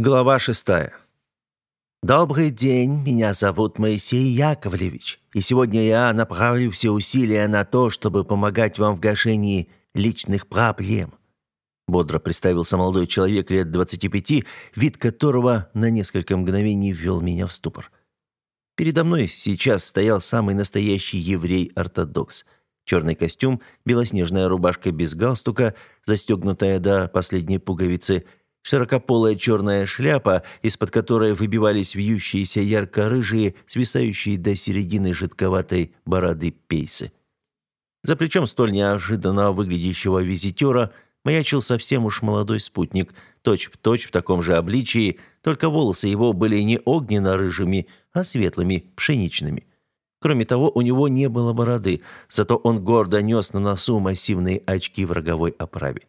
Глава шестая. Добрый день, меня зовут Моисей Яковлевич, и сегодня я направлю все усилия на то, чтобы помогать вам в гашении личных проблем. Бодро представился молодой человек лет 25, вид которого на несколько мгновений ввел меня в ступор. Передо мной сейчас стоял самый настоящий еврей-ортодокс. Черный костюм, белоснежная рубашка без галстука, застегнутая до последней пуговицы – Широкополая черная шляпа, из-под которой выбивались вьющиеся ярко-рыжие, свисающие до середины жидковатой бороды пейсы. За плечом столь неожиданно выглядящего визитера маячил совсем уж молодой спутник, точь-в-точь -точь в таком же обличии, только волосы его были не огненно-рыжими, а светлыми, пшеничными. Кроме того, у него не было бороды, зато он гордо нес на носу массивные очки в роговой оправе.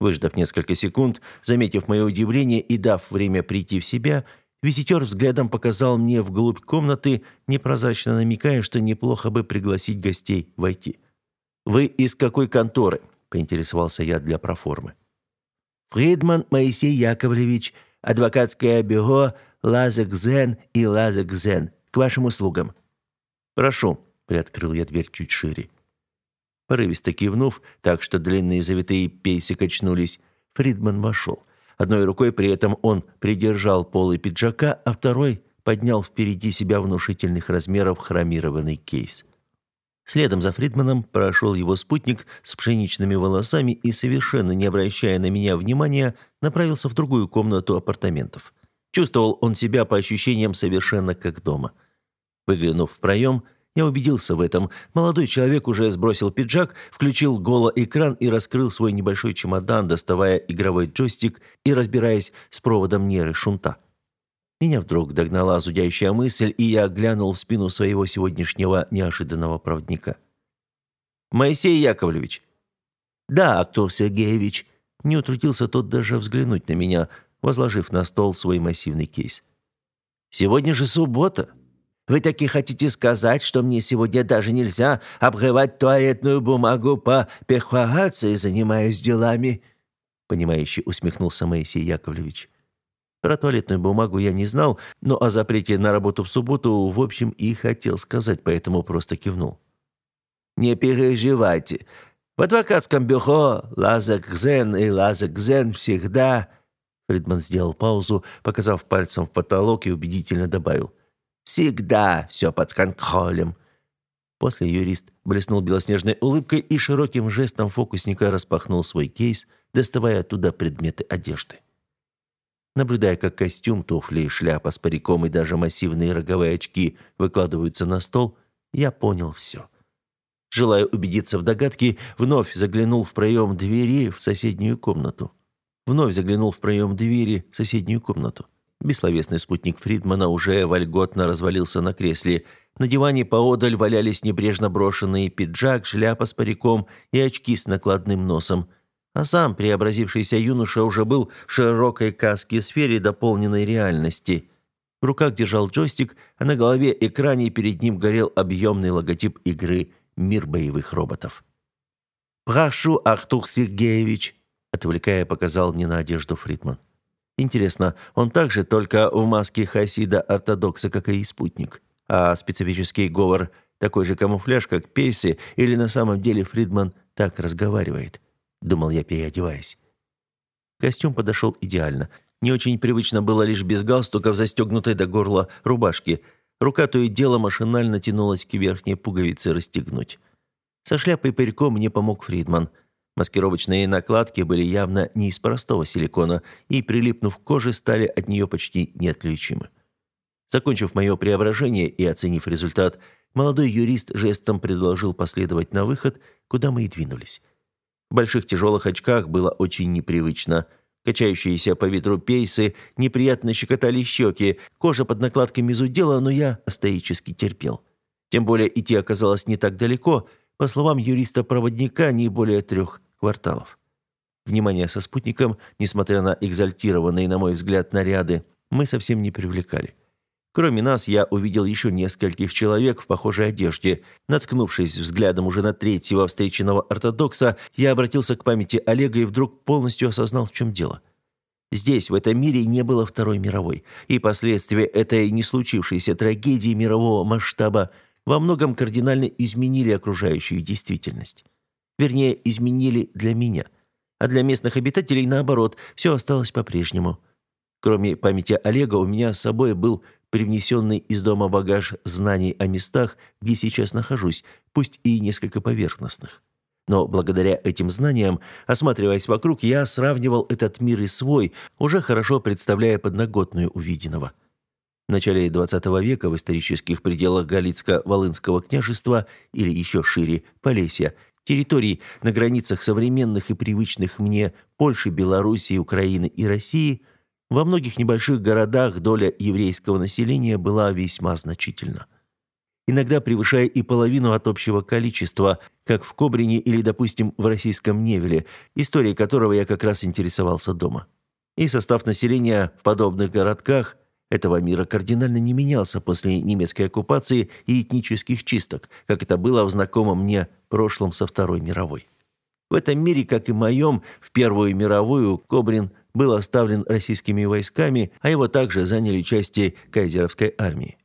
Выждав несколько секунд, заметив мое удивление и дав время прийти в себя, визитер взглядом показал мне вглубь комнаты, непрозрачно намекая, что неплохо бы пригласить гостей войти. «Вы из какой конторы?» – поинтересовался я для проформы. «Фридман Моисей Яковлевич, адвокатское бюро Лазек Зен и Лазек Зен. К вашим услугам». «Прошу», – приоткрыл я дверь чуть шире. Порывисто кивнув, так что длинные завитые пейсы качнулись, Фридман вошел. Одной рукой при этом он придержал полы пиджака, а второй поднял впереди себя внушительных размеров хромированный кейс. Следом за Фридманом прошел его спутник с пшеничными волосами и, совершенно не обращая на меня внимания, направился в другую комнату апартаментов. Чувствовал он себя по ощущениям совершенно как дома. Выглянув в проем, я убедился в этом. Молодой человек уже сбросил пиджак, включил голоэкран и раскрыл свой небольшой чемодан, доставая игровой джойстик и разбираясь с проводом неры шунта. Меня вдруг догнала зудящая мысль, и я глянул в спину своего сегодняшнего неожиданного проводника. «Моисей Яковлевич!» «Да, Актур Сергеевич!» Не утрудился тот даже взглянуть на меня, возложив на стол свой массивный кейс. «Сегодня же суббота!» Вы таки хотите сказать, что мне сегодня даже нельзя обрывать туалетную бумагу по перфорации, занимаясь делами?» Понимающе усмехнулся Моисей Яковлевич. Про туалетную бумагу я не знал, но о запрете на работу в субботу, в общем, и хотел сказать, поэтому просто кивнул. «Не переживайте. В адвокатском бюро Лазак Зен и Лазак Зен всегда...» Фридман сделал паузу, показав пальцем в потолок и убедительно добавил – Всегда все под контролем». После юрист блеснул белоснежной улыбкой и широким жестом фокусника распахнул свой кейс, доставая оттуда предметы одежды. Наблюдая, как костюм, туфли шляпа с париком и даже массивные роговые очки выкладываются на стол, я понял все. Желая убедиться в догадке, вновь заглянул в проем двери в соседнюю комнату. Вновь заглянул в проем двери в соседнюю комнату. Бессловесный спутник Фридмана уже вольготно развалился на кресле. На диване поодаль валялись небрежно брошенные пиджак, шляпа с париком и очки с накладным носом. А сам преобразившийся юноша уже был в широкой каске сфере дополненной реальности. В руках держал джойстик, а на голове экране перед ним горел объемный логотип игры «Мир боевых роботов». «Прошу, Артур Сергеевич», — отвлекая, показал мне на одежду Фридман. Интересно, он также только в маске хасида-ортодокса, как и спутник? А специфический говор – такой же камуфляж, как Пейси, или на самом деле Фридман так разговаривает? Думал я, переодеваясь. Костюм подошел идеально. Не очень привычно было лишь без галстука в застегнутой до горла рубашке. Рука то и дело машинально тянулась к верхней пуговице расстегнуть. Со шляпой париком мне помог Фридман – Маскировочные накладки были явно не из простого силикона и, прилипнув к коже, стали от нее почти неотличимы. Закончив мое преображение и оценив результат, молодой юрист жестом предложил последовать на выход, куда мы и двинулись. В больших тяжелых очках было очень непривычно. Качающиеся по ветру пейсы неприятно щекотали щеки, кожа под накладками зудела, но я стоически терпел. Тем более идти оказалось не так далеко, по словам юриста-проводника, не более трех кварталов. Внимание со спутником, несмотря на экзальтированные, на мой взгляд, наряды, мы совсем не привлекали. Кроме нас, я увидел еще нескольких человек в похожей одежде. Наткнувшись взглядом уже на третьего встреченного ортодокса, я обратился к памяти Олега и вдруг полностью осознал, в чем дело. Здесь, в этом мире, не было Второй мировой, и последствия этой не случившейся трагедии мирового масштаба во многом кардинально изменили окружающую действительность. Вернее, изменили для меня. А для местных обитателей, наоборот, все осталось по-прежнему. Кроме памяти Олега, у меня с собой был привнесенный из дома багаж знаний о местах, где сейчас нахожусь, пусть и несколько поверхностных. Но благодаря этим знаниям, осматриваясь вокруг, я сравнивал этот мир и свой, уже хорошо представляя подноготную увиденного. В начале XX века в исторических пределах Галицко-Волынского княжества или еще шире Полесья территорий на границах современных и привычных мне Польши, Белоруссии, Украины и России, во многих небольших городах доля еврейского населения была весьма значительна. Иногда превышая и половину от общего количества, как в Кобрине или, допустим, в российском Невеле, историей которого я как раз интересовался дома. И состав населения в подобных городках этого мира кардинально не менялся после немецкой оккупации и этнических чисток, как это было в знакомом мне прошлом со Второй мировой. В этом мире, как и моем, в Первую мировую Кобрин был оставлен российскими войсками, а его также заняли части кайзеровской армии.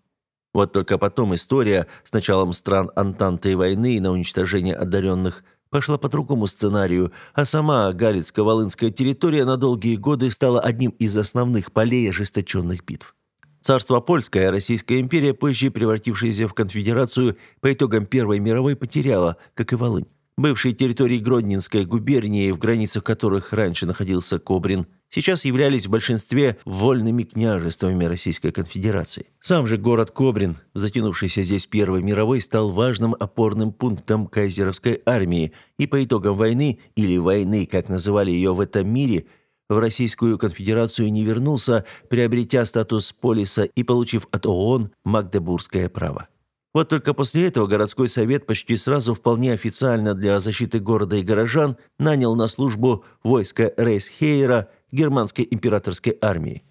Вот только потом история с началом стран Антанты и войны на уничтожение одаренных пошла по другому сценарию, а сама Галицко-Волынская территория на долгие годы стала одним из основных полей ожесточенных битв. Царство Польское, Российская империя, позже превратившаяся в конфедерацию, по итогам Первой мировой потеряла, как и Волынь. Бывшие территории Гродненской губернии, в границах которых раньше находился Кобрин, сейчас являлись в большинстве вольными княжествами Российской конфедерации. Сам же город Кобрин, затянувшийся здесь Первой мировой, стал важным опорным пунктом кайзеровской армии, и по итогам войны, или войны, как называли ее в этом мире – в Российскую конфедерацию не вернулся, приобретя статус полиса и получив от ООН магдебургское право. Вот только после этого городской совет почти сразу вполне официально для защиты города и горожан нанял на службу войско Рейсхейера германской императорской армии.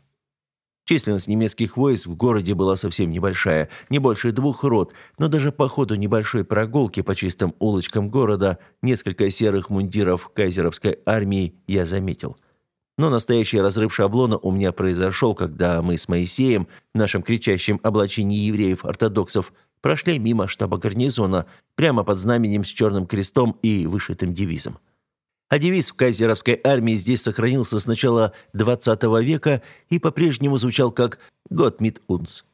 Численность немецких войск в городе была совсем небольшая, не больше двух рот, но даже по ходу небольшой прогулки по чистым улочкам города несколько серых мундиров кайзеровской армии я заметил – но настоящий разрыв шаблона у меня произошел, когда мы с Моисеем, нашим кричащим облачении евреев-ортодоксов, прошли мимо штаба гарнизона, прямо под знаменем с черным крестом и вышитым девизом. А девиз в кайзеровской армии здесь сохранился с начала XX века и по-прежнему звучал как «Год мит унс».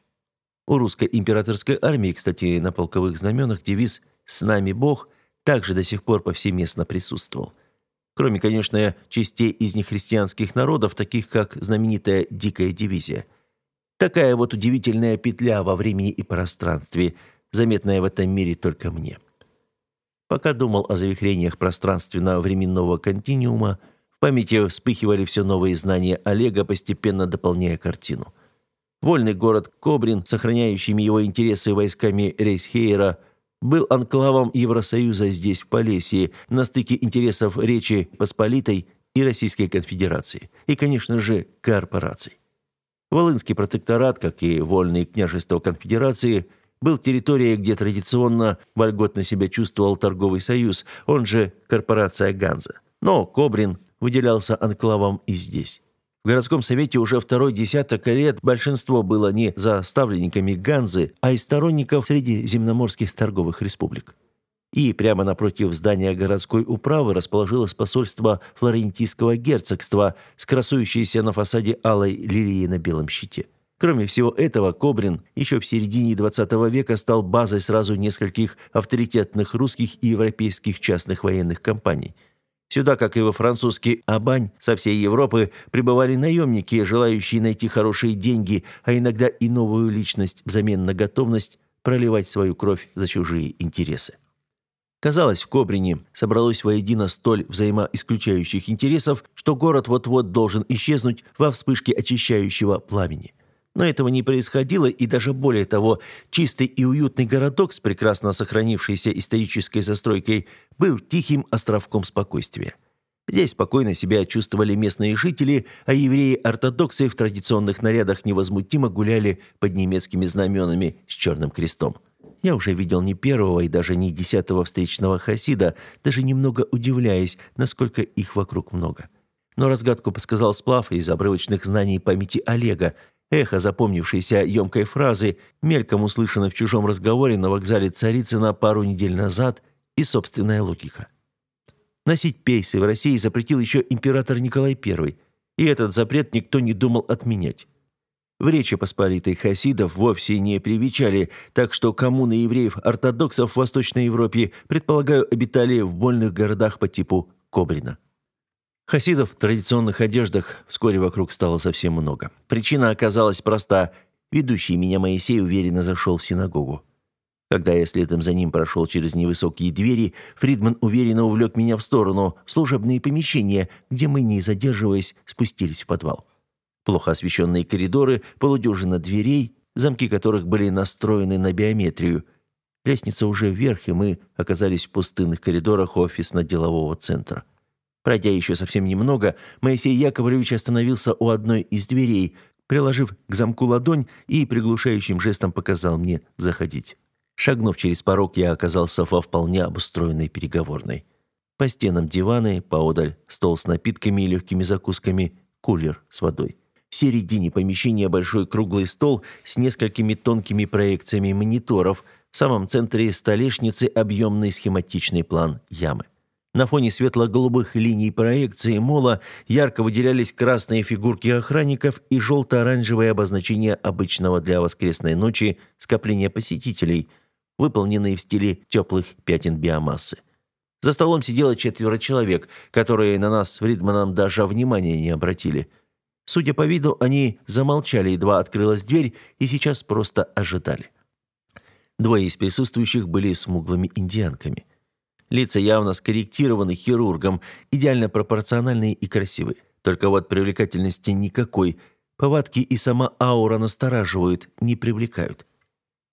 У русской императорской армии, кстати, на полковых знаменах девиз «С нами Бог» также до сих пор повсеместно присутствовал – кроме, конечно, частей из нехристианских народов, таких как знаменитая «Дикая дивизия». Такая вот удивительная петля во времени и пространстве, заметная в этом мире только мне. Пока думал о завихрениях пространственно-временного континуума, в памяти вспыхивали все новые знания Олега, постепенно дополняя картину. Вольный город Кобрин, сохраняющими его интересы войсками Рейсхейера, был анклавом Евросоюза здесь, в Полесье, на стыке интересов Речи Посполитой и Российской Конфедерации, и, конечно же, корпораций. Волынский протекторат, как и вольные княжества Конфедерации, был территорией, где традиционно вольготно себя чувствовал торговый союз, он же корпорация Ганза. Но Кобрин выделялся анклавом и здесь. В городском совете уже второй десяток лет большинство было не за ставленниками Ганзы, а из сторонников среди Земноморских торговых республик. И прямо напротив здания городской управы расположилось посольство флорентийского герцогства, скрасующееся на фасаде алой лилии на белом щите. Кроме всего этого, Кобрин еще в середине XX века стал базой сразу нескольких авторитетных русских и европейских частных военных компаний – Сюда, как и во французский Абань, со всей Европы прибывали наемники, желающие найти хорошие деньги, а иногда и новую личность взамен на готовность проливать свою кровь за чужие интересы. Казалось, в Кобрине собралось воедино столь взаимоисключающих интересов, что город вот-вот должен исчезнуть во вспышке очищающего пламени. Но этого не происходило, и даже более того, чистый и уютный городок с прекрасно сохранившейся исторической застройкой был тихим островком спокойствия. Здесь спокойно себя чувствовали местные жители, а евреи-ортодоксы в традиционных нарядах невозмутимо гуляли под немецкими знаменами с черным крестом. Я уже видел не первого и даже не десятого встречного хасида, даже немного удивляясь, насколько их вокруг много. Но разгадку подсказал сплав из обрывочных знаний памяти Олега – Эхо запомнившейся емкой фразы, мельком услышанной в чужом разговоре на вокзале Царицына пару недель назад, и собственная логика. Носить пейсы в России запретил еще император Николай I, и этот запрет никто не думал отменять. В Речи Посполитой хасидов вовсе не привечали, так что коммуны евреев-ортодоксов в Восточной Европе, предполагаю, обитали в больных городах по типу Кобрина. Хасидов в традиционных одеждах вскоре вокруг стало совсем много. Причина оказалась проста. Ведущий меня Моисей уверенно зашел в синагогу. Когда я следом за ним прошел через невысокие двери, Фридман уверенно увлек меня в сторону, в служебные помещения, где мы, не задерживаясь, спустились в подвал. Плохо освещенные коридоры, полудюжина дверей, замки которых были настроены на биометрию. Лестница уже вверх, и мы оказались в пустынных коридорах офисно-делового центра. Пройдя еще совсем немного, Моисей Яковлевич остановился у одной из дверей, приложив к замку ладонь и приглушающим жестом показал мне заходить. Шагнув через порог, я оказался во вполне обустроенной переговорной. По стенам диваны, поодаль стол с напитками и легкими закусками, кулер с водой. В середине помещения большой круглый стол с несколькими тонкими проекциями мониторов, в самом центре столешницы объемный схематичный план ямы. На фоне светло-голубых линий проекции мола ярко выделялись красные фигурки охранников и желто-оранжевое обозначение обычного для воскресной ночи скопления посетителей, выполненные в стиле теплых пятен биомассы. За столом сидело четверо человек, которые на нас с Фридманом даже внимания не обратили. Судя по виду, они замолчали, едва открылась дверь, и сейчас просто ожидали. Двое из присутствующих были смуглыми индианками – Лица явно скорректированы хирургом, идеально пропорциональные и красивые. Только вот привлекательности никакой. Повадки и сама аура настораживают, не привлекают.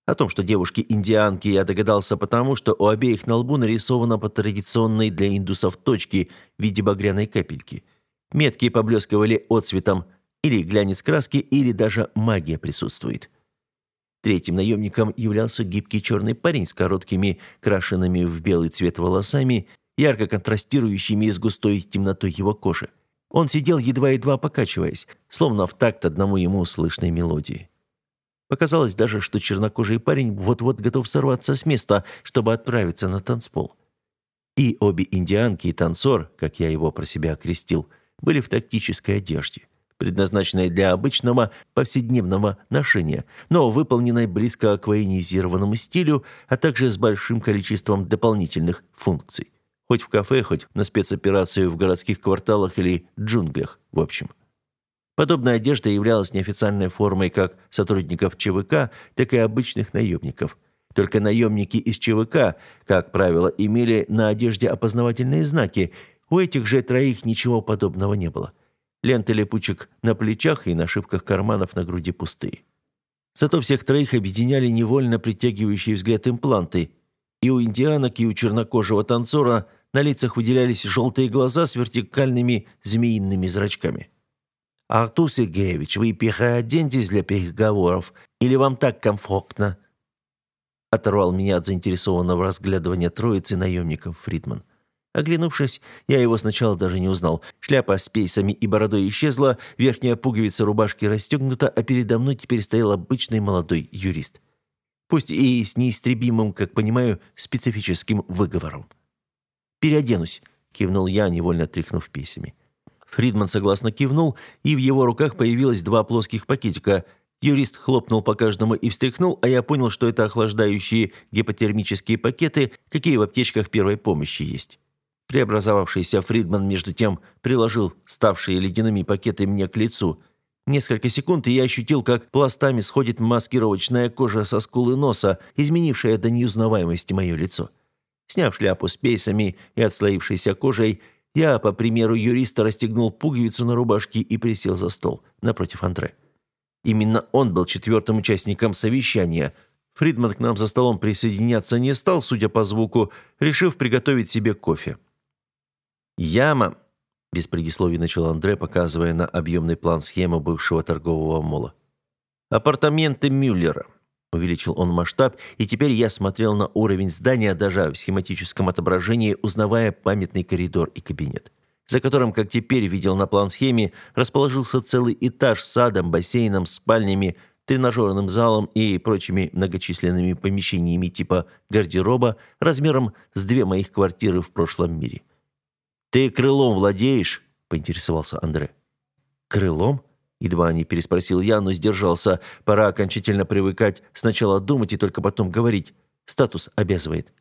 О том, что девушки-индианки, я догадался потому, что у обеих на лбу нарисовано по традиционной для индусов точке в виде багряной капельки. Метки поблескивали отцветом, или глянец краски, или даже магия присутствует. Третьим наемником являлся гибкий черный парень с короткими, крашенными в белый цвет волосами, ярко контрастирующими с густой темнотой его кожи. Он сидел едва-едва покачиваясь, словно в такт одному ему слышной мелодии. Показалось даже, что чернокожий парень вот-вот готов сорваться с места, чтобы отправиться на танцпол. И обе индианки и танцор, как я его про себя окрестил, были в тактической одежде предназначенной для обычного повседневного ношения, но выполненной близко к военизированному стилю, а также с большим количеством дополнительных функций. Хоть в кафе, хоть на спецоперацию в городских кварталах или джунглях, в общем. Подобная одежда являлась неофициальной формой как сотрудников ЧВК, так и обычных наемников. Только наемники из ЧВК, как правило, имели на одежде опознавательные знаки. У этих же троих ничего подобного не было. Ленты липучек на плечах и на шипках карманов на груди пустые. Зато всех троих объединяли невольно притягивающие взгляд импланты. И у индианок, и у чернокожего танцора на лицах выделялись желтые глаза с вертикальными змеиными зрачками. «Артур Сергеевич, вы переоденьтесь для переговоров, или вам так комфортно?» Оторвал меня от заинтересованного разглядывания троицы наемников Фридман. Оглянувшись, я его сначала даже не узнал. Шляпа с пейсами и бородой исчезла, верхняя пуговица рубашки расстегнута, а передо мной теперь стоял обычный молодой юрист. Пусть и с неистребимым, как понимаю, специфическим выговором. «Переоденусь», — кивнул я, невольно тряхнув пейсами. Фридман согласно кивнул, и в его руках появилось два плоских пакетика. Юрист хлопнул по каждому и встряхнул, а я понял, что это охлаждающие гипотермические пакеты, какие в аптечках первой помощи есть. Преобразовавшийся Фридман, между тем, приложил ставшие ледяными пакеты мне к лицу. Несколько секунд, и я ощутил, как пластами сходит маскировочная кожа со скулы носа, изменившая до неузнаваемости мое лицо. Сняв шляпу с пейсами и отслоившейся кожей, я, по примеру юриста, расстегнул пуговицу на рубашке и присел за стол напротив Андре. Именно он был четвертым участником совещания. Фридман к нам за столом присоединяться не стал, судя по звуку, решив приготовить себе кофе. Яма, без предисловий начал Андре, показывая на объемный план схемы бывшего торгового мола. Апартаменты Мюллера. Увеличил он масштаб, и теперь я смотрел на уровень здания даже в схематическом отображении, узнавая памятный коридор и кабинет, за которым, как теперь видел на план-схеме, расположился целый этаж с садом, бассейном, спальнями, тренажерным залом и прочими многочисленными помещениями типа гардероба размером с две моих квартиры в прошлом мире – «Ты крылом владеешь?» – поинтересовался Андре. «Крылом?» – едва не переспросил я, но сдержался. «Пора окончательно привыкать, сначала думать и только потом говорить. Статус обязывает».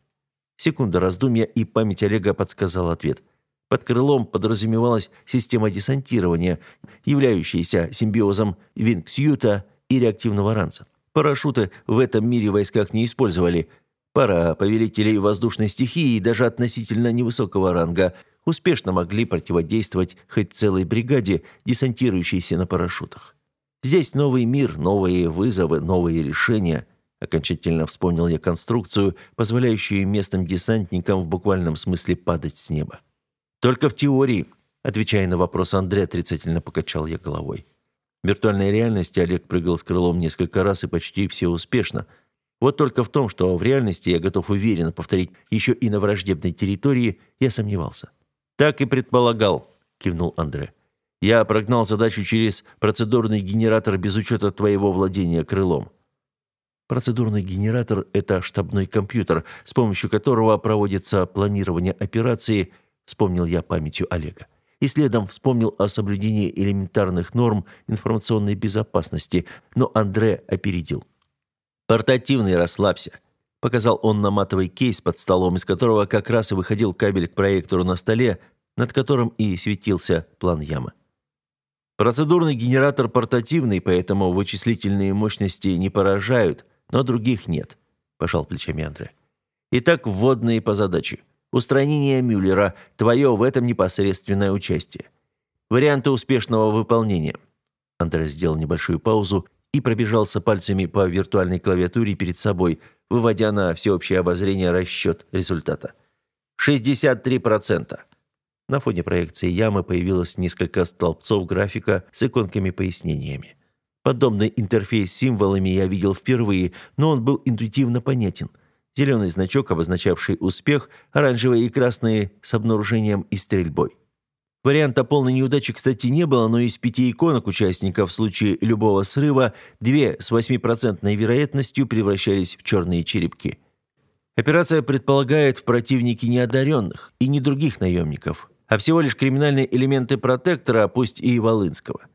Секунда раздумья, и память Олега подсказала ответ. Под крылом подразумевалась система десантирования, являющаяся симбиозом винксюта и реактивного ранца. Парашюты в этом мире войсках не использовали. Пара повелителей воздушной стихии даже относительно невысокого ранга – успешно могли противодействовать хоть целой бригаде, десантирующейся на парашютах. Здесь новый мир, новые вызовы, новые решения. Окончательно вспомнил я конструкцию, позволяющую местным десантникам в буквальном смысле падать с неба. Только в теории, отвечая на вопрос Андрея, отрицательно покачал я головой. В виртуальной реальности Олег прыгал с крылом несколько раз и почти все успешно. Вот только в том, что в реальности я готов уверенно повторить еще и на враждебной территории, я сомневался. Так и предполагал, кивнул Андре. Я прогнал задачу через процедурный генератор без учета твоего владения крылом. Процедурный генератор – это штабной компьютер, с помощью которого проводится планирование операции, вспомнил я памятью Олега. И следом вспомнил о соблюдении элементарных норм информационной безопасности, но Андре опередил. «Портативный, расслабься. Показал он на матовый кейс под столом, из которого как раз и выходил кабель к проектору на столе, над которым и светился план ямы. Процедурный генератор портативный, поэтому вычислительные мощности не поражают, но других нет, пожал плечами Андре. Итак, вводные по задаче. Устранение Мюллера, твое в этом непосредственное участие. Варианты успешного выполнения. Андре сделал небольшую паузу и пробежался пальцами по виртуальной клавиатуре перед собой, выводя на всеобщее обозрение расчет результата. 63%. На фоне проекции ямы появилось несколько столбцов графика с иконками-пояснениями. Подобный интерфейс с символами я видел впервые, но он был интуитивно понятен. Зеленый значок, обозначавший успех, оранжевые и красные с обнаружением и стрельбой. Варианта полной неудачи, кстати, не было, но из пяти иконок участников в случае любого срыва две с восьмипроцентной вероятностью превращались в черные черепки. Операция предполагает в противнике неодаренных и не других наемников, а всего лишь криминальные элементы протектора, а пусть и Волынского.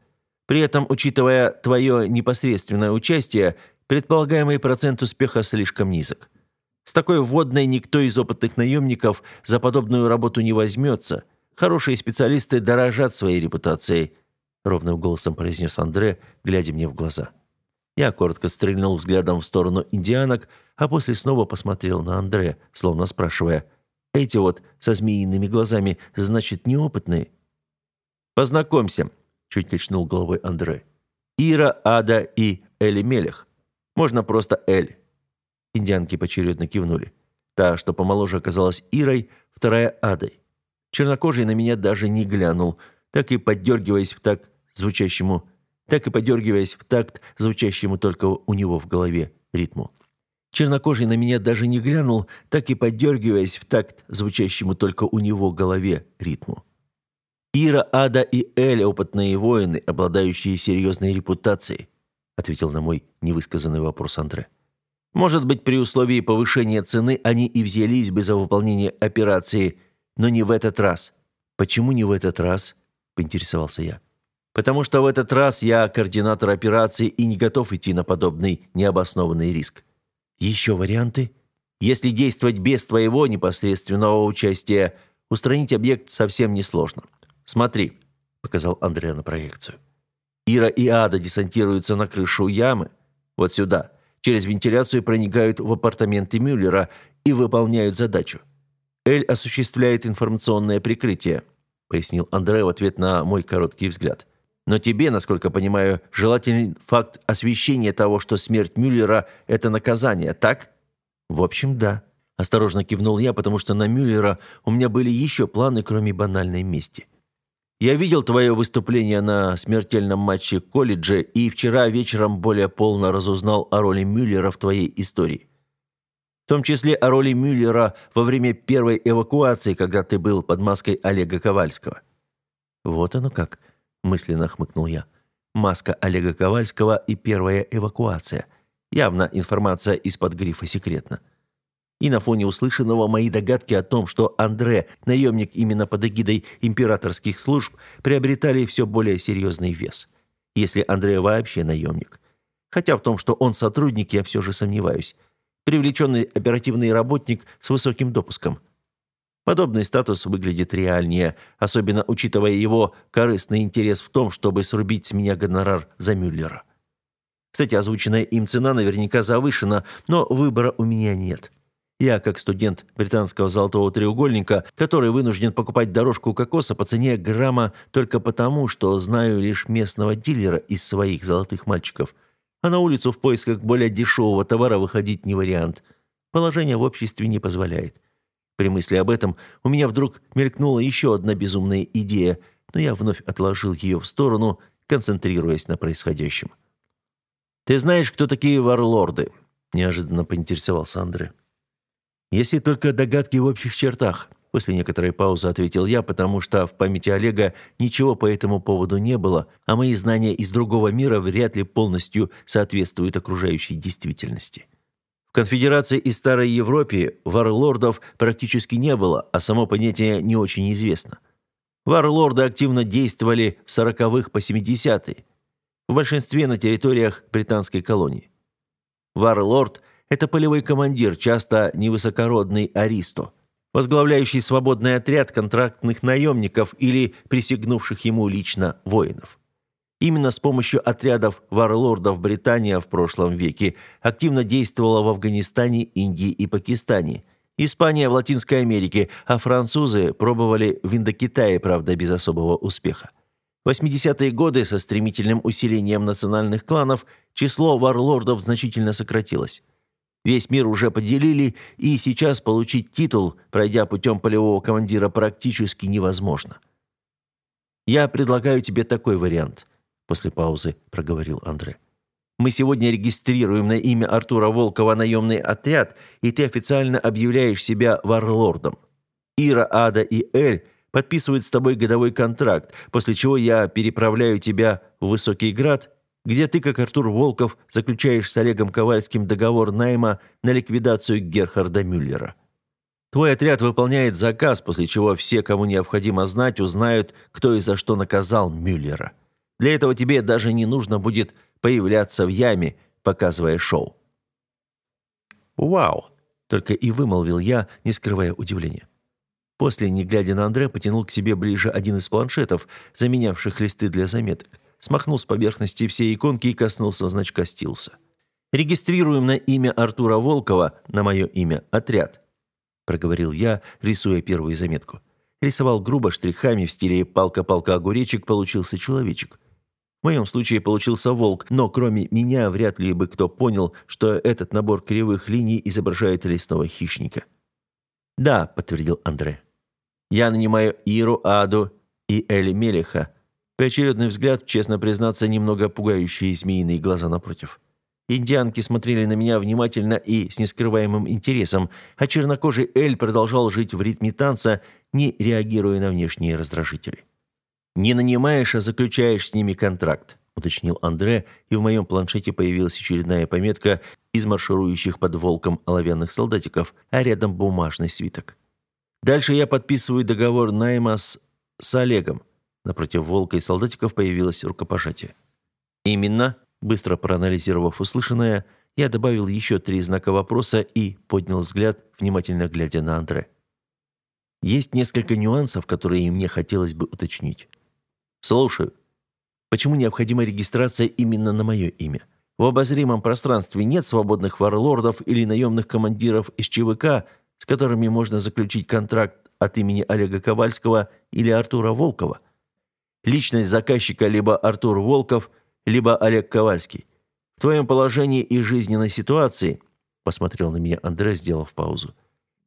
При этом, учитывая твое непосредственное участие, предполагаемый процент успеха слишком низок. С такой вводной никто из опытных наемников за подобную работу не возьмется – Хорошие специалисты дорожат своей репутацией», — ровным голосом произнес Андре, глядя мне в глаза. Я коротко стрельнул взглядом в сторону индианок, а после снова посмотрел на Андре, словно спрашивая, «Эти вот со змеиными глазами, значит, неопытные?» «Познакомься», — чуть качнул головой Андре. «Ира, Ада и Эли Мелех. Можно просто Эль». Индианки поочередно кивнули. Та, что помоложе, оказалась Ирой, вторая – Адой. Чернокожий на меня даже не глянул, так и поддергиваясь в так звучащему, так и подергиваясь в такт звучащему только у него в голове ритму. Чернокожий на меня даже не глянул, так и подергиваясь в такт звучащему только у него в голове ритму. «Ира, Ада и Эль – опытные воины, обладающие серьезной репутацией», – ответил на мой невысказанный вопрос Андре. «Может быть, при условии повышения цены они и взялись бы за выполнение операции – но не в этот раз. Почему не в этот раз? поинтересовался я. Потому что в этот раз я координатор операции и не готов идти на подобный необоснованный риск. Ещё варианты? Если действовать без твоего непосредственного участия, устранить объект совсем несложно. Смотри, показал Андрей на проекцию. Ира и Ада десантируются на крышу ямы, вот сюда. Через вентиляцию проникают в апартаменты Мюллера и выполняют задачу. Эль осуществляет информационное прикрытие», — пояснил Андре в ответ на мой короткий взгляд. «Но тебе, насколько понимаю, желателен факт освещения того, что смерть Мюллера — это наказание, так?» «В общем, да», — осторожно кивнул я, потому что на Мюллера у меня были еще планы, кроме банальной мести. «Я видел твое выступление на смертельном матче колледжа и вчера вечером более полно разузнал о роли Мюллера в твоей истории в том числе о роли Мюллера во время первой эвакуации, когда ты был под маской Олега Ковальского». «Вот оно как», – мысленно хмыкнул я. «Маска Олега Ковальского и первая эвакуация. Явно информация из-под грифа «секретно». И на фоне услышанного мои догадки о том, что Андре, наемник именно под эгидой императорских служб, приобретали все более серьезный вес. Если Андре вообще наемник. Хотя в том, что он сотрудник, я все же сомневаюсь привлеченный оперативный работник с высоким допуском. Подобный статус выглядит реальнее, особенно учитывая его корыстный интерес в том, чтобы срубить с меня гонорар за Мюллера. Кстати, озвученная им цена наверняка завышена, но выбора у меня нет. Я, как студент британского золотого треугольника, который вынужден покупать дорожку кокоса по цене грамма только потому, что знаю лишь местного дилера из своих золотых мальчиков – а на улицу в поисках более дешевого товара выходить не вариант. Положение в обществе не позволяет. При мысли об этом у меня вдруг мелькнула еще одна безумная идея, но я вновь отложил ее в сторону, концентрируясь на происходящем. «Ты знаешь, кто такие варлорды?» – неожиданно поинтересовался Андре. «Если только догадки в общих чертах», После некоторой паузы ответил я, потому что в памяти Олега ничего по этому поводу не было, а мои знания из другого мира вряд ли полностью соответствуют окружающей действительности. В конфедерации и Старой Европе варлордов практически не было, а само понятие не очень известно. Варлорды активно действовали с 40-х по 70-е, в большинстве на территориях британской колонии. Варлорд – это полевой командир, часто невысокородный аристо – возглавляющий свободный отряд контрактных наемников или присягнувших ему лично воинов. Именно с помощью отрядов варлордов Британия в прошлом веке активно действовала в Афганистане, Индии и Пакистане, Испания в Латинской Америке, а французы пробовали в Индокитае, правда, без особого успеха. 80-е годы со стремительным усилением национальных кланов число варлордов значительно сократилось. Весь мир уже поделили, и сейчас получить титул, пройдя путем полевого командира, практически невозможно. «Я предлагаю тебе такой вариант», – после паузы проговорил Андре. «Мы сегодня регистрируем на имя Артура Волкова наемный отряд, и ты официально объявляешь себя варлордом. Ира, Ада и Эль подписывают с тобой годовой контракт, после чего я переправляю тебя в Высокий Град где ты, как Артур Волков, заключаешь с Олегом Ковальским договор найма на ликвидацию Герхарда Мюллера. Твой отряд выполняет заказ, после чего все, кому необходимо знать, узнают, кто и за что наказал Мюллера. Для этого тебе даже не нужно будет появляться в яме, показывая шоу. «Вау!» — только и вымолвил я, не скрывая удивления. После, не глядя на Андре, потянул к себе ближе один из планшетов, заменявших листы для заметок смахнул с поверхности все иконки и коснулся значка Стилса. «Регистрируем на имя Артура Волкова, на мое имя, отряд», – проговорил я, рисуя первую заметку. Рисовал грубо, штрихами, в стиле «палка-палка-огуречек» получился человечек. В моем случае получился волк, но кроме меня вряд ли бы кто понял, что этот набор кривых линий изображает лесного хищника. «Да», – подтвердил Андре. «Я нанимаю Иру, Аду и Эли Мелеха Поочередный взгляд, честно признаться, немного пугающие змеиные глаза напротив. Индианки смотрели на меня внимательно и с нескрываемым интересом, а чернокожий Эль продолжал жить в ритме танца, не реагируя на внешние раздражители. «Не нанимаешь, а заключаешь с ними контракт», — уточнил Андре, и в моем планшете появилась очередная пометка из марширующих под волком оловянных солдатиков, а рядом бумажный свиток. «Дальше я подписываю договор найма с, с Олегом. Напротив волка и солдатиков появилось рукопожатие. «Именно», быстро проанализировав услышанное, я добавил еще три знака вопроса и поднял взгляд, внимательно глядя на Андре. Есть несколько нюансов, которые мне хотелось бы уточнить. Слушаю. Почему необходима регистрация именно на мое имя? В обозримом пространстве нет свободных варлордов или наемных командиров из ЧВК, с которыми можно заключить контракт от имени Олега Ковальского или Артура Волкова – Личность заказчика либо Артур Волков, либо Олег Ковальский. В твоем положении и жизненной ситуации, посмотрел на меня Андре, сделав паузу.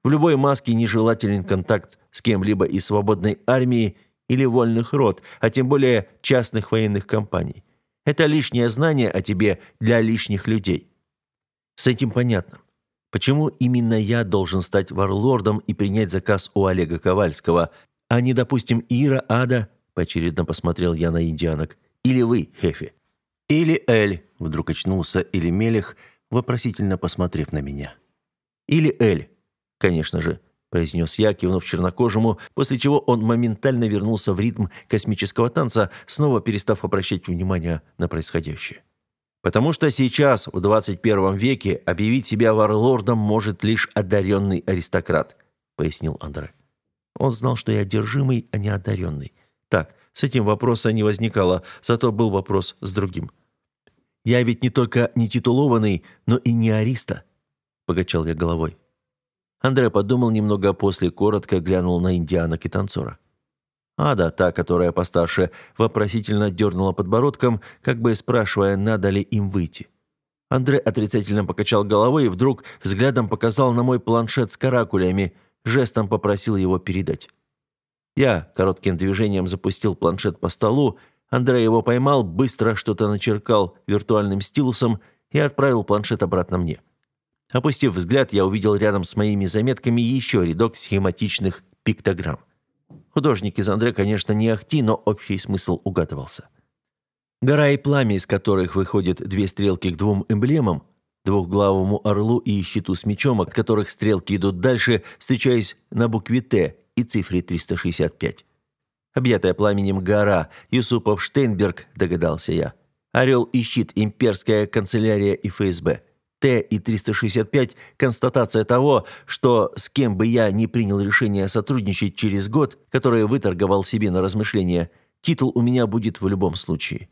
В любой маске нежелателен контакт с кем-либо из свободной армии или вольных род, а тем более частных военных компаний. Это лишнее знание о тебе для лишних людей. С этим понятно. Почему именно я должен стать варлордом и принять заказ у Олега Ковальского, а не, допустим, Ира, Ада — поочередно посмотрел я на индианок. «Или вы, Хефи?» «Или Эль», — вдруг очнулся Или Мелех, вопросительно посмотрев на меня. «Или Эль, конечно же», — произнес я, кивнув чернокожему, после чего он моментально вернулся в ритм космического танца, снова перестав обращать внимание на происходящее. Потому что сейчас, в 21 веке, объявить себя варлордом может лишь одаренный аристократ, пояснил Андре. Он знал, что я одержимый, а не одаренный. Так, с этим вопроса не возникало, зато был вопрос с другим. «Я ведь не только не титулованный, но и не ариста», – покачал я головой. Андре подумал немного, а после коротко глянул на индианок и танцора. Ада, та, которая постарше, вопросительно дернула подбородком, как бы спрашивая, надо ли им выйти. Андре отрицательно покачал головой и вдруг взглядом показал на мой планшет с каракулями, жестом попросил его передать. Я коротким движением запустил планшет по столу, Андрей его поймал, быстро что-то начеркал виртуальным стилусом и отправил планшет обратно мне. Опустив взгляд, я увидел рядом с моими заметками еще рядок схематичных пиктограмм. Художник из Андре, конечно, не ахти, но общий смысл угадывался. Гора и пламя, из которых выходят две стрелки к двум эмблемам, двухглавому орлу и щиту с мечом, от которых стрелки идут дальше, встречаясь на букве «Т», и цифре 365. Объятая пламенем гора, Юсупов Штейнберг, догадался я. Орел и щит, имперская канцелярия и ФСБ. Т и 365 – констатация того, что с кем бы я не принял решение сотрудничать через год, который выторговал себе на размышление, титул у меня будет в любом случае.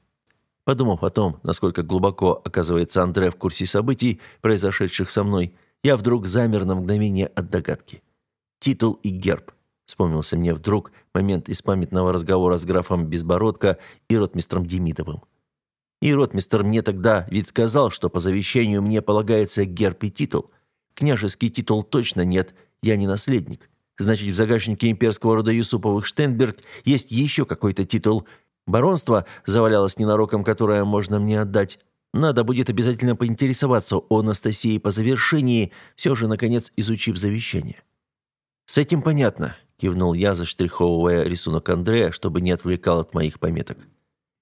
Подумав о том, насколько глубоко оказывается Андре в курсе событий, произошедших со мной, я вдруг замер на мгновение от догадки. Титул и герб – Вспомнился мне вдруг момент из памятного разговора с графом Безбородко и ротмистром Демидовым. И ротмистр мне тогда ведь сказал, что по завещанию мне полагается герб и титул. Княжеский титул точно нет, я не наследник. Значит, в загашнике имперского рода Юсуповых Штенберг есть еще какой-то титул. Баронство завалялось ненароком, которое можно мне отдать. Надо будет обязательно поинтересоваться у Анастасии по завершении, все же, наконец, изучив завещание. С этим понятно кивнул я, заштриховывая рисунок Андрея, чтобы не отвлекал от моих пометок.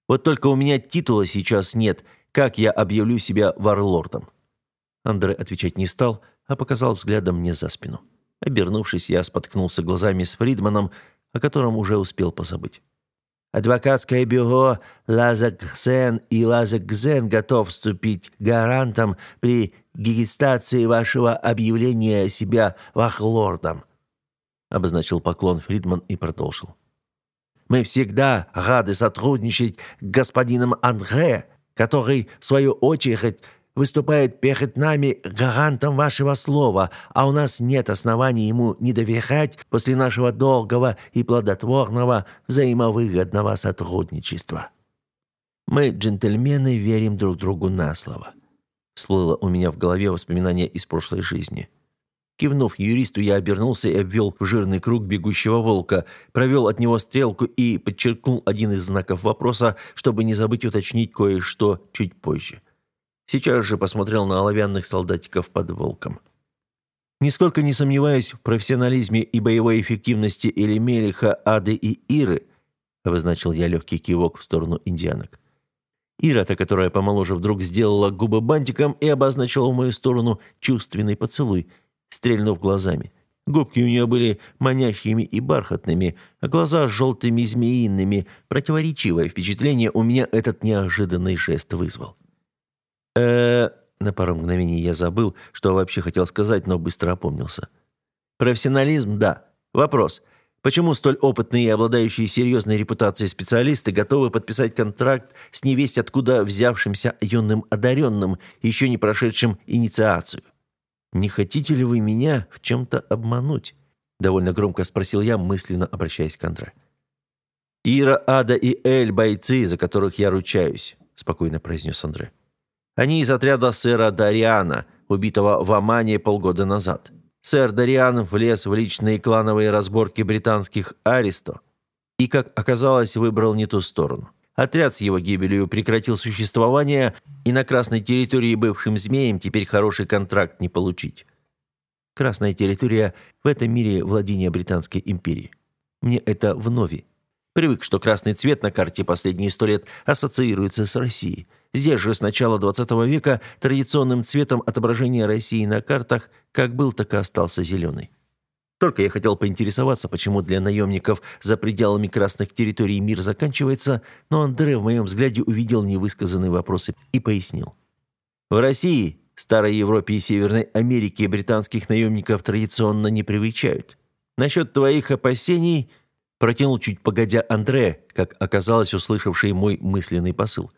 Вот только у меня титула сейчас нет. Как я объявлю себя варлордом? Андре отвечать не стал, а показал взглядом мне за спину. Обернувшись, я споткнулся глазами с Фридманом, о котором уже успел позабыть. Адвокатское бюро Лазаксен и Лазаксен готов вступить гарантом при регистрации вашего объявления себя вахлордом обозначил поклон Фридман и продолжил. Мы всегда рады сотрудничать с господином Андре, который, в свою очередь, выступает перед нами гарантом вашего слова, а у нас нет оснований ему не доверять после нашего долгого и плодотворного взаимовыгодного сотрудничества. Мы, джентльмены, верим друг другу на слово. Всплыло у меня в голове воспоминание из прошлой жизни. Кивнув юристу, я обернулся и обвел в жирный круг бегущего волка, провел от него стрелку и подчеркнул один из знаков вопроса, чтобы не забыть уточнить кое-что чуть позже. Сейчас же посмотрел на оловянных солдатиков под волком. Нисколько не сомневаюсь в профессионализме и боевой эффективности Элемелиха, Ады и Иры, обозначил я легкий кивок в сторону индианок. Ира-то, которая помоложе, вдруг сделала губы бантиком и обозначила в мою сторону чувственный поцелуй – стрельнув глазами. Губки у нее были манящими и бархатными, а глаза желтыми и змеиными. Противоречивое впечатление у меня этот неожиданный жест вызвал. э На пару мгновений я забыл, что вообще хотел сказать, но быстро опомнился. «Профессионализм, да. Вопрос. Почему столь опытные и обладающие серьезной репутацией специалисты готовы подписать контракт с невесть откуда взявшимся юным одаренным, еще не прошедшим инициацию? «Не хотите ли вы меня в чем-то обмануть?» — довольно громко спросил я, мысленно обращаясь к Андре. «Ира, Ада и Эль – бойцы, за которых я ручаюсь», – спокойно произнес Андре. «Они из отряда сэра Дариана, убитого в Омане полгода назад. Сэр Дариан влез в личные клановые разборки британских аристо и, как оказалось, выбрал не ту сторону. Отряд с его гибелью прекратил существование, и на красной территории бывшим Змеем теперь хороший контракт не получить. Красная территория в этом мире владение Британской империи. Мне это вновь. Привык, что красный цвет на карте последние сто лет ассоциируется с Россией. Здесь же с начала 20 века традиционным цветом отображения России на картах как был, так и остался зеленый. Только я хотел поинтересоваться, почему для наемников за пределами красных территорий мир заканчивается, но Андре в моем взгляде увидел невысказанные вопросы и пояснил. В России, Старой Европе и Северной Америке британских наемников традиционно не привечают. Насчет твоих опасений протянул чуть погодя Андре, как оказалось, услышавший мой мысленный посыл.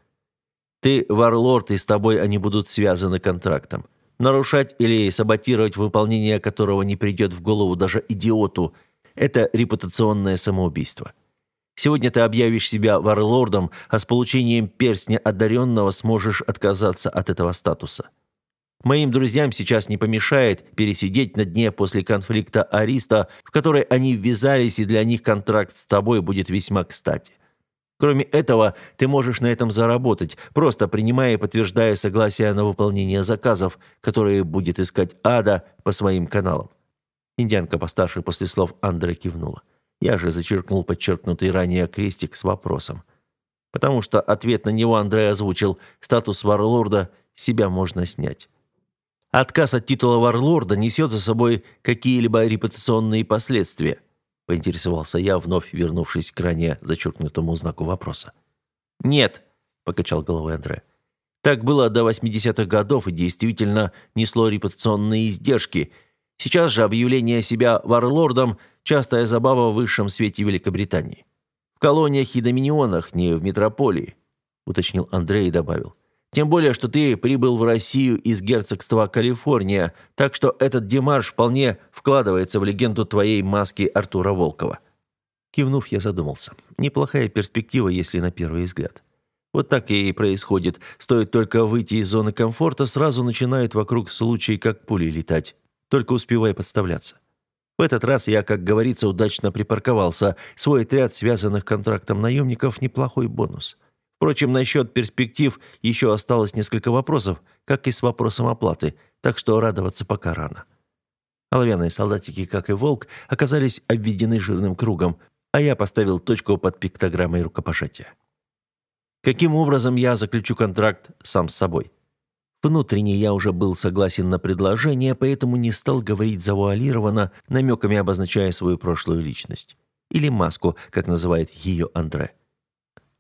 Ты варлорд, и с тобой они будут связаны контрактом нарушать или саботировать выполнение которого не придет в голову даже идиоту, это репутационное самоубийство. Сегодня ты объявишь себя варлордом, а с получением перстня одаренного сможешь отказаться от этого статуса. Моим друзьям сейчас не помешает пересидеть на дне после конфликта Ариста, в который они ввязались, и для них контракт с тобой будет весьма кстати. Кроме этого, ты можешь на этом заработать, просто принимая и подтверждая согласие на выполнение заказов, которые будет искать Ада по своим каналам. Индианка постарше после слов Андре кивнула. Я же зачеркнул подчеркнутый ранее крестик с вопросом. Потому что ответ на него Андрей озвучил «Статус варлорда себя можно снять». Отказ от титула варлорда несет за собой какие-либо репутационные последствия – поинтересовался я, вновь вернувшись к ранее зачеркнутому знаку вопроса. «Нет», – покачал головой Андре. «Так было до 80-х годов и действительно несло репутационные издержки. Сейчас же объявление себя варлордом – частая забава в высшем свете Великобритании. В колониях и доминионах, не в метрополии», – уточнил Андрей и добавил. Тем более, что ты прибыл в Россию из герцогства Калифорния, так что этот демарш вполне вкладывается в легенду твоей маски Артура Волкова». Кивнув, я задумался. Неплохая перспектива, если на первый взгляд. Вот так и происходит. Стоит только выйти из зоны комфорта, сразу начинают вокруг случаи как пули летать. Только успевай подставляться. В этот раз я, как говорится, удачно припарковался. Свой отряд связанных контрактом наемников – неплохой бонус – Впрочем, насчет перспектив еще осталось несколько вопросов, как и с вопросом оплаты, так что радоваться пока рано. Оловянные солдатики, как и волк, оказались обведены жирным кругом, а я поставил точку под пиктограммой рукопожатия. Каким образом я заключу контракт сам с собой? Внутренне я уже был согласен на предложение, поэтому не стал говорить завуалированно, намеками обозначая свою прошлую личность. Или маску, как называет ее Андре.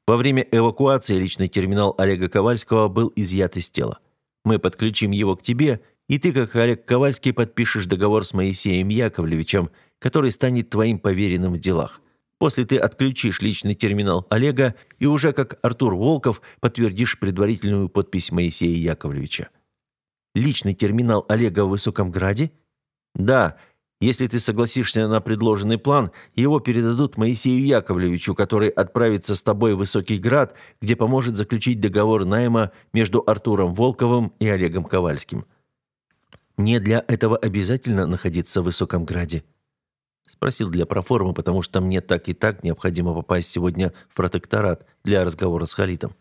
Во время эвакуации личный терминал Олега Ковальского был изъят из тела. Мы подключим его к тебе, и ты, как Олег Ковальский, подпишешь договор с Моисеем Яковлевичем, который станет твоим поверенным в делах. После ты отключишь личный терминал Олега и уже как Артур Волков подтвердишь предварительную подпись Моисея Яковлевича. Личный терминал Олега в Высоком Граде? Да, если ты согласишься на предложенный план, его передадут Моисею Яковлевичу, который отправится с тобой в Высокий Град, где поможет заключить договор найма между Артуром Волковым и Олегом Ковальским. Мне для этого обязательно находиться в Высоком Граде? Спросил для проформы, потому что мне так и так необходимо попасть сегодня в протекторат для разговора с Халитом.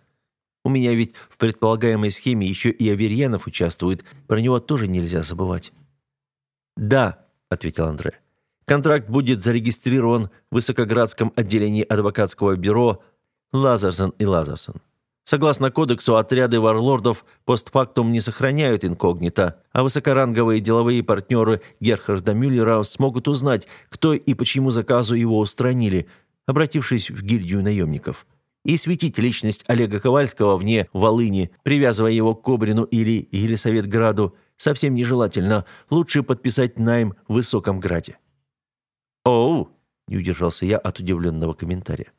У меня ведь в предполагаемой схеме еще и Аверьянов участвует, про него тоже нельзя забывать. «Да», – ответил Андре. «Контракт будет зарегистрирован в Высокоградском отделении адвокатского бюро Лазарсон и Лазарсон. Согласно кодексу, отряды варлордов постфактум не сохраняют инкогнито, а высокоранговые деловые партнеры Герхарда Мюллера смогут узнать, кто и почему заказу его устранили, обратившись в гильдию наемников. И светить личность Олега Ковальского вне Волыни, привязывая его к Кобрину или Елисаветграду – совсем нежелательно. Лучше подписать найм в Высоком Граде». «Оу!» – не удержался я от удивленного комментария.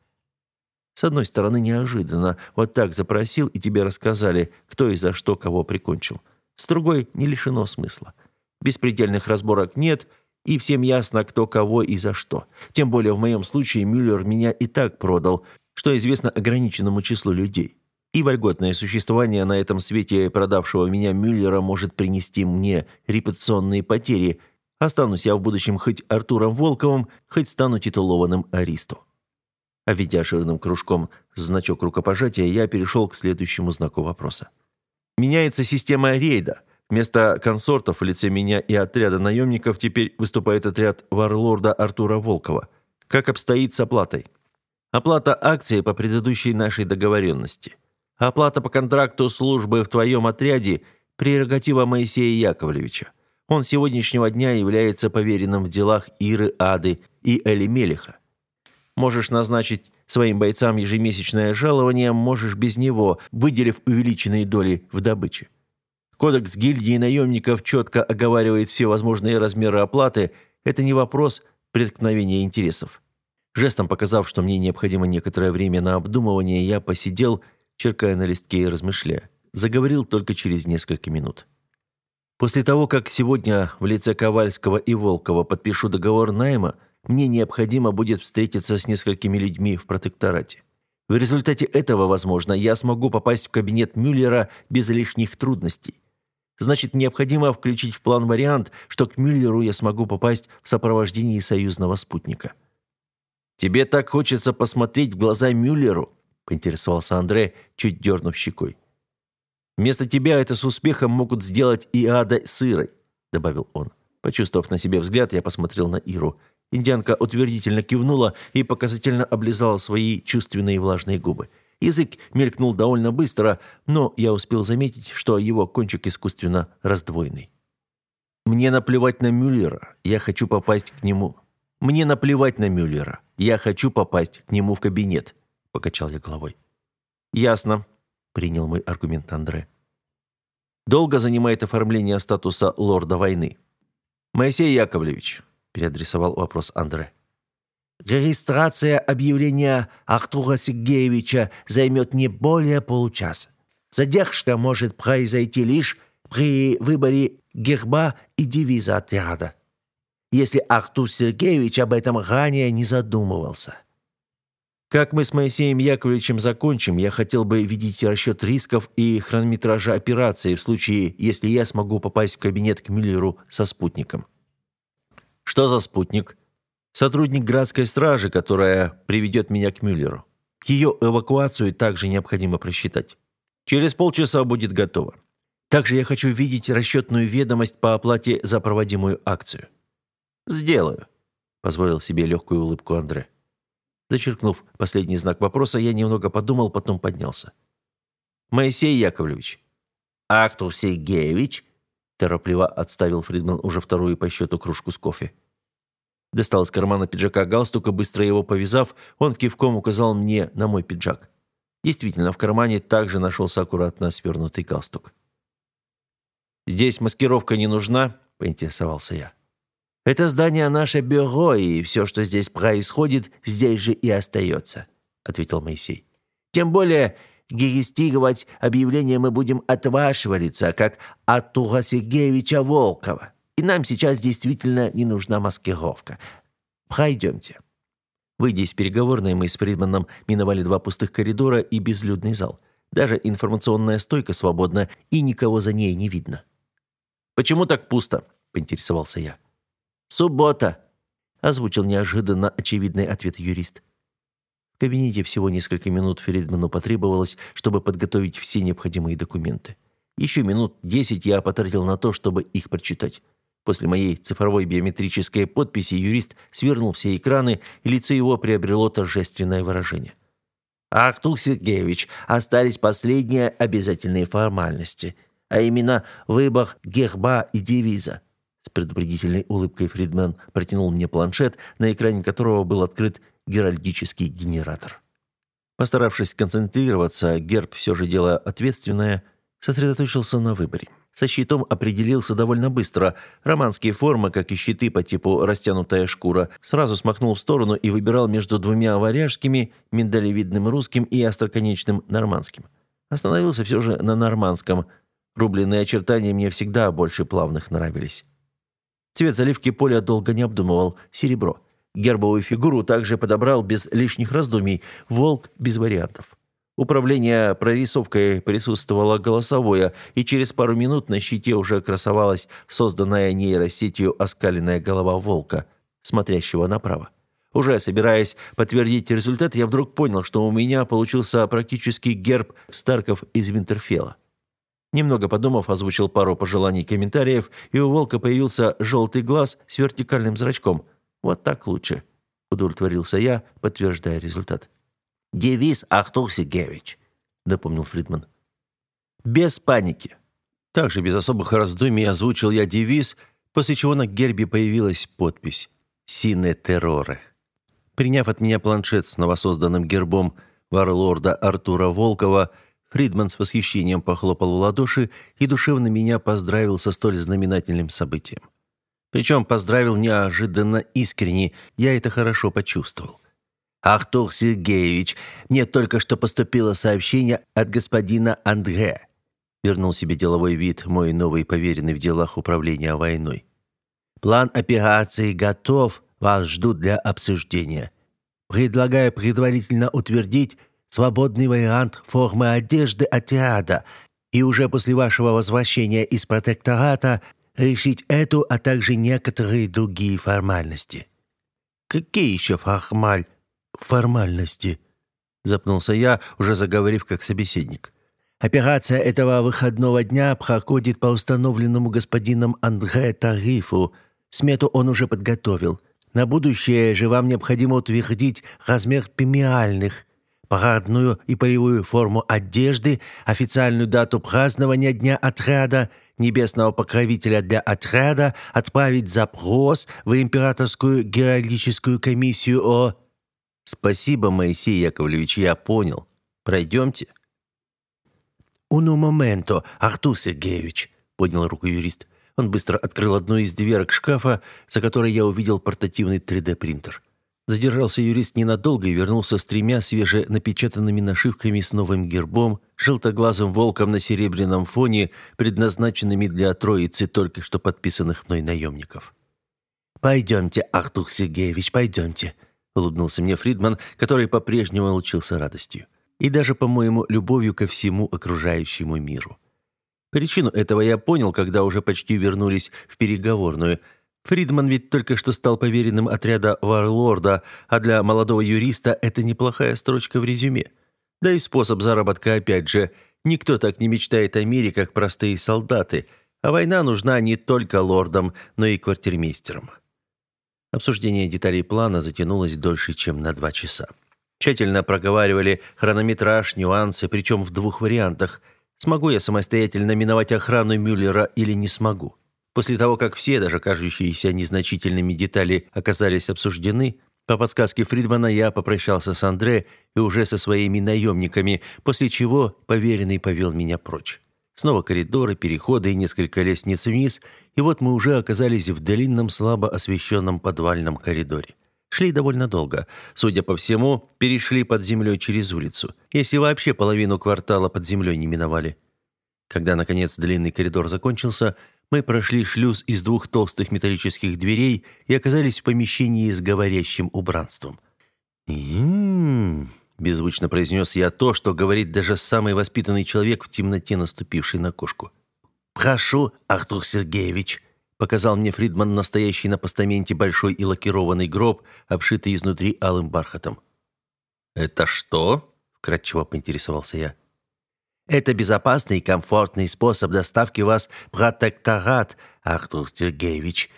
С одной стороны, неожиданно. Вот так запросил, и тебе рассказали, кто и за что кого прикончил. С другой, не лишено смысла. Беспредельных разборок нет, и всем ясно, кто кого и за что. Тем более в моем случае Мюллер меня и так продал, что известно ограниченному числу людей и вольготное существование на этом свете продавшего меня Мюллера может принести мне репутационные потери. Останусь я в будущем хоть Артуром Волковым, хоть стану титулованным аристо. Обведя а жирным кружком значок рукопожатия, я перешел к следующему знаку вопроса. «Меняется система рейда. Вместо консортов в лице меня и отряда наемников теперь выступает отряд варлорда Артура Волкова. Как обстоит с оплатой?» «Оплата акции по предыдущей нашей договоренности. Оплата по контракту службы в твоем отряде – прерогатива Моисея Яковлевича. Он сегодняшнего дня является поверенным в делах Иры Ады и Элимелиха. Можешь назначить своим бойцам ежемесячное жалование, можешь без него, выделив увеличенные доли в добыче. Кодекс гильдии наемников четко оговаривает все возможные размеры оплаты. Это не вопрос преткновения интересов. Жестом показав, что мне необходимо некоторое время на обдумывание, я посидел черкая на листке и размышляя. Заговорил только через несколько минут. После того, как сегодня в лице Ковальского и Волкова подпишу договор найма, мне необходимо будет встретиться с несколькими людьми в протекторате. В результате этого, возможно, я смогу попасть в кабинет Мюллера без лишних трудностей. Значит, необходимо включить в план вариант, что к Мюллеру я смогу попасть в сопровождении союзного спутника. Тебе так хочется посмотреть в глаза Мюллеру, – поинтересовался Андре, чуть дернув щекой. «Вместо тебя это с успехом могут сделать и ада с Ирой», – добавил он. Почувствовав на себе взгляд, я посмотрел на Иру. Индианка утвердительно кивнула и показательно облизала свои чувственные влажные губы. Язык мелькнул довольно быстро, но я успел заметить, что его кончик искусственно раздвоенный. «Мне наплевать на Мюллера. Я хочу попасть к нему. Мне наплевать на Мюллера. Я хочу попасть к нему в кабинет. — покачал я головой. «Ясно», — принял мой аргумент Андре. «Долго занимает оформление статуса лорда войны?» «Моисей Яковлевич», — переадресовал вопрос Андре. «Регистрация объявления Артура Сергеевича займет не более получаса. Задержка может произойти лишь при выборе герба и девиза отряда, если Артур Сергеевич об этом ранее не задумывался. Как мы с Моисеем Яковлевичем закончим, я хотел бы видеть расчет рисков и хронометража операции в случае, если я смогу попасть в кабинет к Мюллеру со спутником. Что за спутник? Сотрудник градской стражи, которая приведет меня к Мюллеру. Ее эвакуацию также необходимо просчитать. Через полчаса будет готово. Также я хочу видеть расчетную ведомость по оплате за проводимую акцию. «Сделаю», — позволил себе легкую улыбку Андре. Зачеркнув последний знак вопроса, я немного подумал, потом поднялся. «Моисей Яковлевич». «Актус Сергеевич?» Торопливо отставил Фридман уже вторую по счету кружку с кофе. Достал из кармана пиджака галстука, быстро его повязав, он кивком указал мне на мой пиджак. Действительно, в кармане также нашелся аккуратно свернутый галстук. «Здесь маскировка не нужна?» – поинтересовался я. Это здание наше бюро, и все, что здесь происходит, здесь же и остается», — ответил Моисей. «Тем более гегестировать объявление мы будем от вашего лица, как от Туга Сергеевича Волкова. И нам сейчас действительно не нужна маскировка. Пройдемте». Выйдя из переговорной, мы с Фридманом миновали два пустых коридора и безлюдный зал. Даже информационная стойка свободна, и никого за ней не видно. «Почему так пусто?» – поинтересовался я. Суббота, озвучил неожиданно очевидный ответ юрист. В кабинете всего несколько минут Фридману потребовалось, чтобы подготовить все необходимые документы. Еще минут десять я потратил на то, чтобы их прочитать. После моей цифровой биометрической подписи юрист свернул все экраны, и лицо его приобрело торжественное выражение. Ахтук Сергеевич, остались последние обязательные формальности, а именно выбор герба и девиза. Предупредительной улыбкой Фридман протянул мне планшет, на экране которого был открыт геральдический генератор. Постаравшись концентрироваться, Герб, все же дело ответственное, сосредоточился на выборе. Со щитом определился довольно быстро. Романские формы, как и щиты по типу «растянутая шкура», сразу смахнул в сторону и выбирал между двумя варяжскими, миндалевидным русским и остроконечным нормандским. Остановился все же на нормандском. Рубленные очертания мне всегда больше плавных нравились. Цвет заливки поля долго не обдумывал – серебро. Гербовую фигуру также подобрал без лишних раздумий – волк без вариантов. Управление прорисовкой присутствовало голосовое, и через пару минут на щите уже красовалась созданная нейросетью оскаленная голова волка, смотрящего направо. Уже собираясь подтвердить результат, я вдруг понял, что у меня получился практически герб Старков из Винтерфелла. Немного подумав, озвучил пару пожеланий и комментариев, и у волка появился желтый глаз с вертикальным зрачком. «Вот так лучше», — удовлетворился я, подтверждая результат. «Девиз Ахтух Сигевич», — напомнил Фридман. «Без паники». Также без особых раздумий озвучил я девиз, после чего на гербе появилась подпись «Сине терроры». Приняв от меня планшет с новосозданным гербом варлорда Артура Волкова — Фридман с восхищением похлопал в ладоши и душевно меня поздравил со столь знаменательным событием. Причем поздравил неожиданно искренне, я это хорошо почувствовал. «Ахтух Сергеевич, мне только что поступило сообщение от господина Андре», вернул себе деловой вид мой новый поверенный в делах управления войной. «План операции готов, вас ждут для обсуждения. Предлагаю предварительно утвердить свободный вариант формы одежды отряда, и уже после вашего возвращения из протектората решить эту, а также некоторые другие формальности». «Какие еще формаль... формальности?» Запнулся я, уже заговорив как собеседник. «Операция этого выходного дня проходит по установленному господином Андре тарифу. Смету он уже подготовил. На будущее же вам необходимо утвердить размер премиальных, парадную и полевую форму одежды, официальную дату празднования Дня отряда, небесного покровителя для отряда, отправить запрос в императорскую геральдическую комиссию о... Спасибо, Моисей Яковлевич, я понял. Пройдемте. «Уну моменто, Артур Сергеевич», — поднял руку юрист. Он быстро открыл одну из дверок шкафа, за которой я увидел портативный 3D-принтер. Задержался юрист ненадолго и вернулся с тремя свеженапечатанными нашивками с новым гербом, желтоглазым волком на серебряном фоне, предназначенными для троицы только что подписанных мной наемников. «Пойдемте, Ахтух Сергеевич, пойдемте», — улыбнулся мне Фридман, который по-прежнему лучился радостью. И даже, по-моему, любовью ко всему окружающему миру. Причину этого я понял, когда уже почти вернулись в переговорную — Фридман ведь только что стал поверенным отряда Варлорда, а для молодого юриста это неплохая строчка в резюме. Да и способ заработка опять же. Никто так не мечтает о мире, как простые солдаты, а война нужна не только лордам, но и квартирмейстерам. Обсуждение деталей плана затянулось дольше, чем на два часа. Тщательно проговаривали хронометраж, нюансы, причем в двух вариантах. Смогу я самостоятельно миновать охрану Мюллера или не смогу? После того, как все, даже кажущиеся незначительными детали, оказались обсуждены, по подсказке Фридмана я попрощался с Андре и уже со своими наемниками, после чего поверенный повел меня прочь. Снова коридоры, переходы и несколько лестниц вниз, и вот мы уже оказались в длинном слабо освещенном подвальном коридоре. Шли довольно долго. Судя по всему, перешли под землей через улицу. Если вообще половину квартала под землей не миновали. Когда, наконец, длинный коридор закончился, мы прошли шлюз из двух толстых металлических дверей и оказались в помещении с говорящим убранством. «М-м-м», беззвучно произнес я то, что говорит даже самый воспитанный человек в темноте, наступивший на кошку. «Прошу, Артур Сергеевич», — показал мне Фридман настоящий на постаменте большой и лакированный гроб, обшитый изнутри алым бархатом. «Это что?» — вкратчиво поинтересовался я. Это безопасный и комфортный способ доставки вас в протекторат, Артур Сергеевич.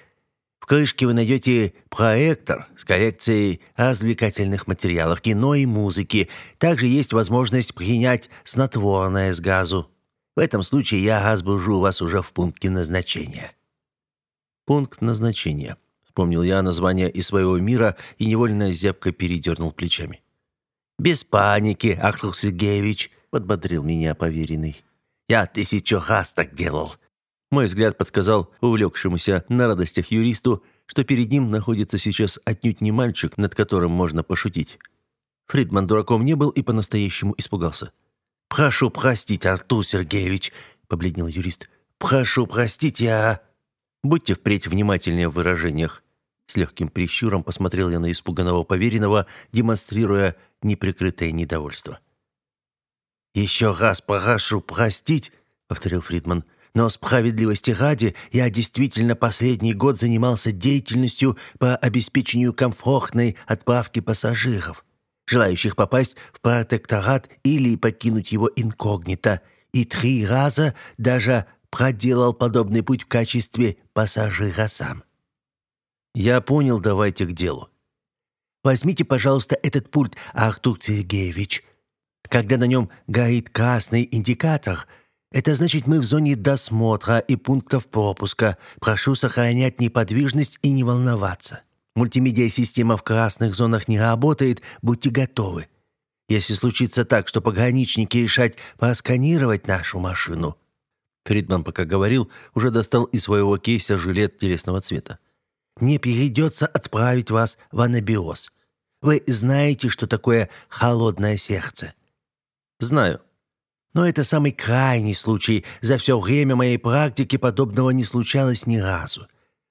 В крышке вы найдете проектор с коллекцией развлекательных материалов, кино и музыки. Также есть возможность принять снотворное с газу. В этом случае я разбужу вас уже в пункте назначения». «Пункт назначения», — вспомнил я название из своего мира и невольно зябко передернул плечами. «Без паники, Артур Сергеевич», подбодрил меня поверенный. «Я тысячу раз так делал!» Мой взгляд подсказал увлекшемуся на радостях юристу, что перед ним находится сейчас отнюдь не мальчик, над которым можно пошутить. Фридман дураком не был и по-настоящему испугался. «Прошу простить, Артур Сергеевич!» – побледнел юрист. «Прошу простить, я...» «Будьте впредь внимательнее в выражениях». С легким прищуром посмотрел я на испуганного поверенного, демонстрируя неприкрытое недовольство. «Еще раз прошу простить», — повторил Фридман, «но справедливости ради я действительно последний год занимался деятельностью по обеспечению комфортной отправки пассажиров, желающих попасть в протекторат или покинуть его инкогнито, и три раза даже проделал подобный путь в качестве пассажира сам». «Я понял, давайте к делу». «Возьмите, пожалуйста, этот пульт, Артур Сергеевич», когда на нем горит красный индикатор, это значит, мы в зоне досмотра и пунктов пропуска. Прошу сохранять неподвижность и не волноваться. Мультимедиа-система в красных зонах не работает, будьте готовы. Если случится так, что пограничники решать просканировать нашу машину». Фридман, пока говорил, уже достал из своего кейса жилет телесного цвета. «Мне придется отправить вас в анабиоз. Вы знаете, что такое холодное сердце?» Знаю. Но это самый крайний случай. За все время моей практики подобного не случалось ни разу.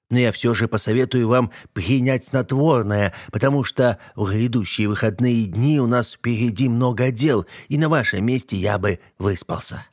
Но я все же посоветую вам принять снотворное, потому что в грядущие выходные дни у нас впереди много дел, и на вашем месте я бы выспался».